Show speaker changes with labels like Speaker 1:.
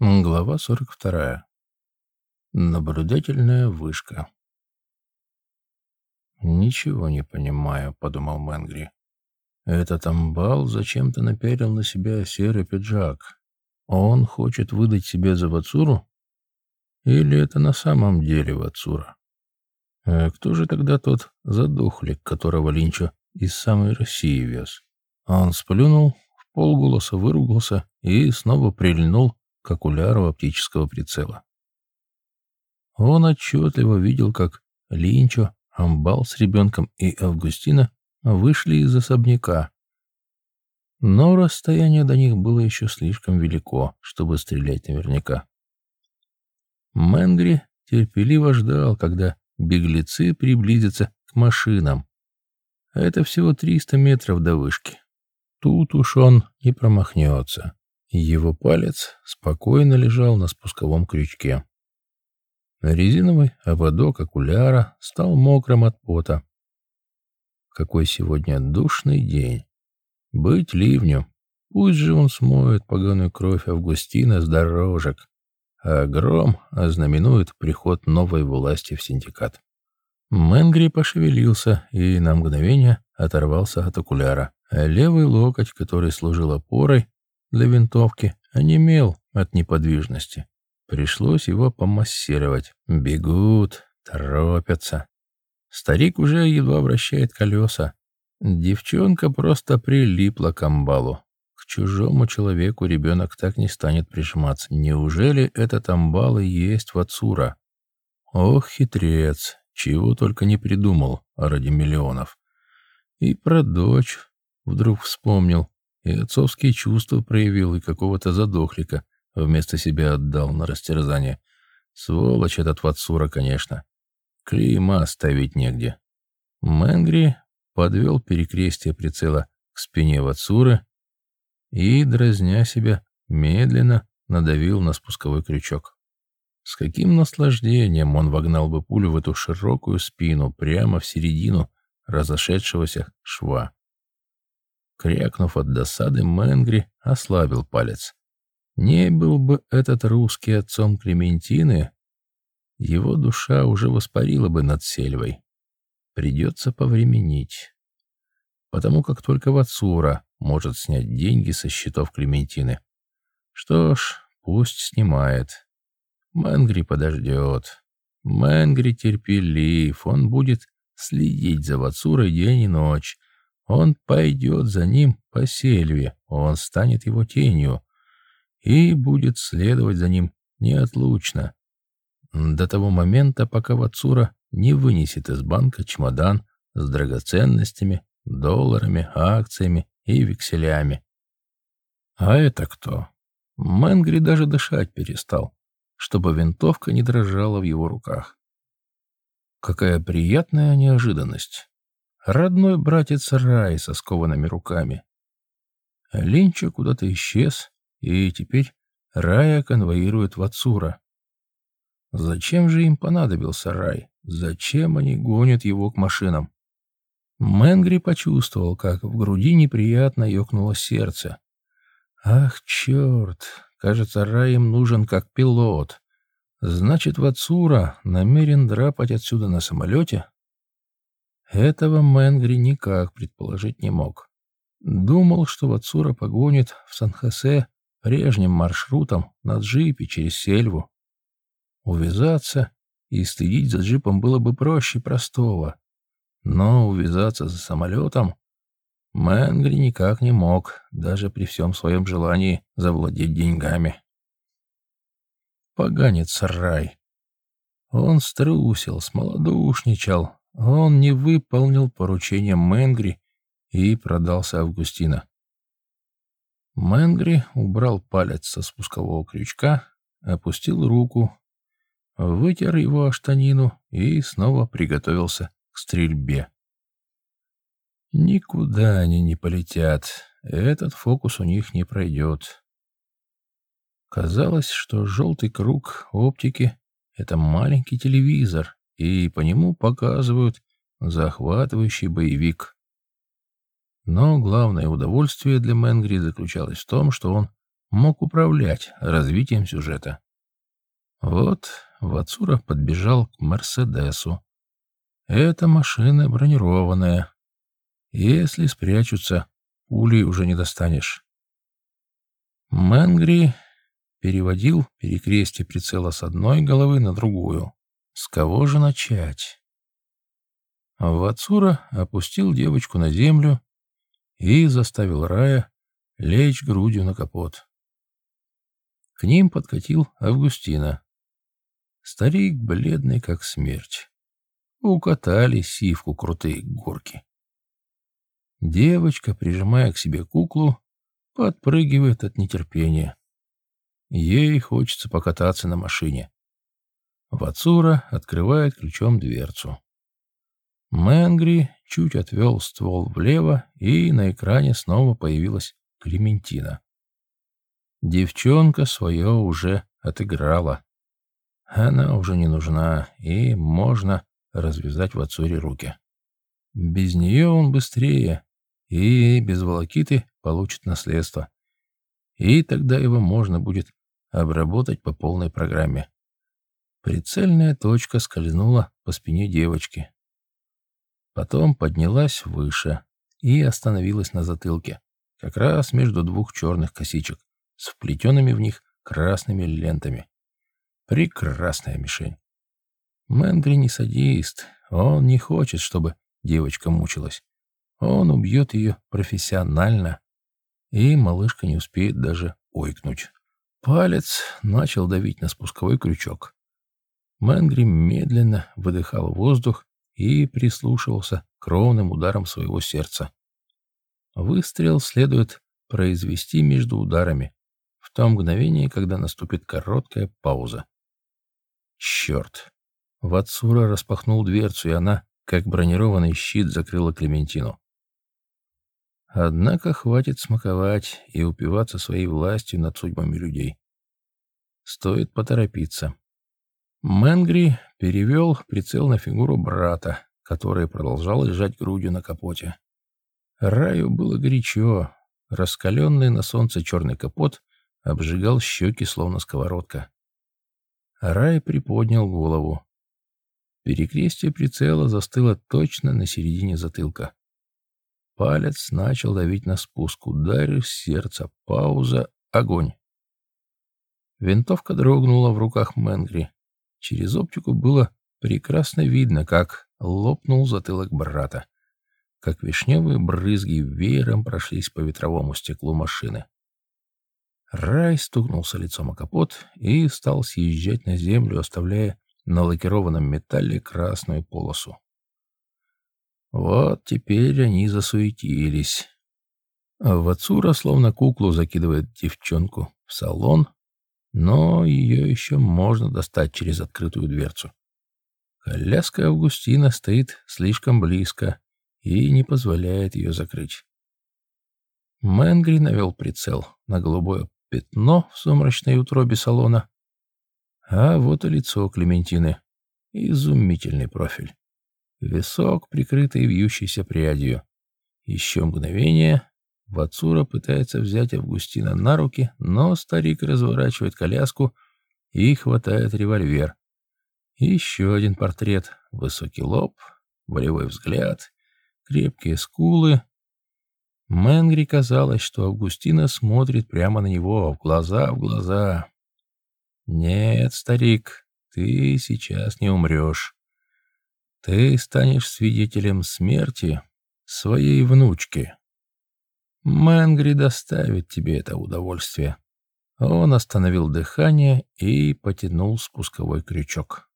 Speaker 1: Глава 42. Наблюдательная вышка. «Ничего не понимаю», — подумал Мэнгри. «Этот амбал зачем-то наперил на себя серый пиджак. Он хочет выдать себе за Вацуру? Или это на самом деле Вацура? А кто же тогда тот задохлик, которого Линчо из самой России вез?» Он сплюнул, в полголоса выругался и снова прильнул к окуляру оптического прицела. Он отчетливо видел, как Линчо, Амбал с ребенком и Августина вышли из особняка. Но расстояние до них было еще слишком велико, чтобы стрелять наверняка. Мэнгри терпеливо ждал, когда беглецы приблизятся к машинам. Это всего 300 метров до вышки. Тут уж он не промахнется. Его палец спокойно лежал на спусковом крючке. Резиновый ободок окуляра стал мокрым от пота. Какой сегодня душный день. Быть ливню. Пусть же он смоет поганую кровь Августина с дорожек, а гром ознаменует приход новой власти в синдикат. Мэнгри пошевелился и на мгновение оторвался от окуляра. Левый локоть, который служил опорой, для винтовки, онемел от неподвижности. Пришлось его помассировать. Бегут, торопятся. Старик уже едва вращает колеса. Девчонка просто прилипла к амбалу. К чужому человеку ребенок так не станет прижиматься. Неужели этот амбал и есть Вацура? Ох, хитрец, чего только не придумал ради миллионов. И про дочь вдруг вспомнил. И отцовские чувства проявил, и какого-то задохлика вместо себя отдал на растерзание. Сволочь этот Ватсура, конечно. Клейма ставить негде. Мэнгри подвел перекрестие прицела к спине Ватсуры и, дразня себя, медленно надавил на спусковой крючок. С каким наслаждением он вогнал бы пулю в эту широкую спину, прямо в середину разошедшегося шва. Крякнув от досады, Мэнгри ослабил палец. Не был бы этот русский отцом Клементины, его душа уже воспарила бы над сельвой. Придется повременить. Потому как только Вацура может снять деньги со счетов Клементины. Что ж, пусть снимает. Мэнгри подождет. Мэнгри терпелив, он будет следить за Вацурой день и ночь, он пойдет за ним по сельве, он станет его тенью и будет следовать за ним неотлучно. До того момента, пока Вацура не вынесет из банка чемодан с драгоценностями, долларами, акциями и векселями. А это кто? Мэнгри даже дышать перестал, чтобы винтовка не дрожала в его руках. Какая приятная неожиданность. Родной братец Рай со скованными руками. Линча куда-то исчез, и теперь Рая конвоирует Вацура. Зачем же им понадобился Рай? Зачем они гонят его к машинам? Мэнгри почувствовал, как в груди неприятно ёкнуло сердце. Ах, черт! Кажется, Рай им нужен как пилот. Значит, Вацура намерен драпать отсюда на самолете? Этого Мэнгри никак предположить не мог. Думал, что Вацура погонит в Сан-Хосе прежним маршрутом на джипе через сельву. Увязаться и стыдить за джипом было бы проще простого. Но увязаться за самолетом Мэнгри никак не мог, даже при всем своем желании завладеть деньгами. Поганец рай. Он струсил, смолодушничал, он не выполнил поручение Мэнгри и продался Августина. Мэнгри убрал палец со спускового крючка, опустил руку, вытер его о штанину и снова приготовился к стрельбе. Никуда они не полетят, этот фокус у них не пройдет. Казалось, что желтый круг оптики — это маленький телевизор, и по нему показывают захватывающий боевик. Но главное удовольствие для Мэнгри заключалось в том, что он мог управлять развитием сюжета. Вот Вацура подбежал к Мерседесу. Эта машина бронированная. Если спрячутся, пулей уже не достанешь. Мэнгри переводил перекрестие прицела с одной головы на другую. С кого же начать? Вацура опустил девочку на землю и заставил Рая лечь грудью на капот. К ним подкатил Августина. Старик бледный, как смерть. Укатали сивку крутые горки. Девочка, прижимая к себе куклу, подпрыгивает от нетерпения. Ей хочется покататься на машине. Вацура открывает ключом дверцу. Мэнгри чуть отвел ствол влево, и на экране снова появилась Клементина. Девчонка свое уже отыграла. Она уже не нужна, и можно развязать в отцуре руки. Без нее он быстрее, и без волокиты получит наследство. И тогда его можно будет обработать по полной программе. Прицельная точка скользнула по спине девочки. Потом поднялась выше и остановилась на затылке, как раз между двух черных косичек с вплетенными в них красными лентами. Прекрасная мишень. Мэнгри не садист, он не хочет, чтобы девочка мучилась. Он убьет ее профессионально, и малышка не успеет даже ойкнуть. Палец начал давить на спусковой крючок. Мэнгри медленно выдыхал воздух и прислушивался к ровным ударам своего сердца. Выстрел следует произвести между ударами, в то мгновение, когда наступит короткая пауза. Черт! Ватсура распахнул дверцу, и она, как бронированный щит, закрыла Клементину. Однако хватит смаковать и упиваться своей властью над судьбами людей. Стоит поторопиться. Мэнгри перевел прицел на фигуру брата, который продолжал лежать грудью на капоте. Раю было горячо. Раскаленный на солнце черный капот обжигал щеки, словно сковородка. Рай приподнял голову. Перекрестие прицела застыло точно на середине затылка. Палец начал давить на спуск. Ударил сердце. Пауза. Огонь. Винтовка дрогнула в руках Мэнгри. Через оптику было прекрасно видно, как лопнул затылок брата, как вишневые брызги веером прошлись по ветровому стеклу машины. Рай стукнулся лицом о капот и стал съезжать на землю, оставляя на лакированном металле красную полосу. Вот теперь они засуетились. Вацура словно куклу закидывает девчонку в салон, но ее еще можно достать через открытую дверцу. Коляска Августина стоит слишком близко и не позволяет ее закрыть. Мэнгри навел прицел на голубое пятно в сумрачной утробе салона. А вот и лицо Клементины. Изумительный профиль. Висок, прикрытый вьющейся прядью. Еще мгновение. Вацура пытается взять Августина на руки, но старик разворачивает коляску и хватает револьвер. Еще один портрет. Высокий лоб, волевой взгляд, крепкие скулы, Мэнгри казалось, что Августина смотрит прямо на него, в глаза в глаза. «Нет, старик, ты сейчас не умрешь. Ты станешь свидетелем смерти своей внучки. Мэнгри доставит тебе это удовольствие». Он остановил дыхание и потянул спусковой крючок.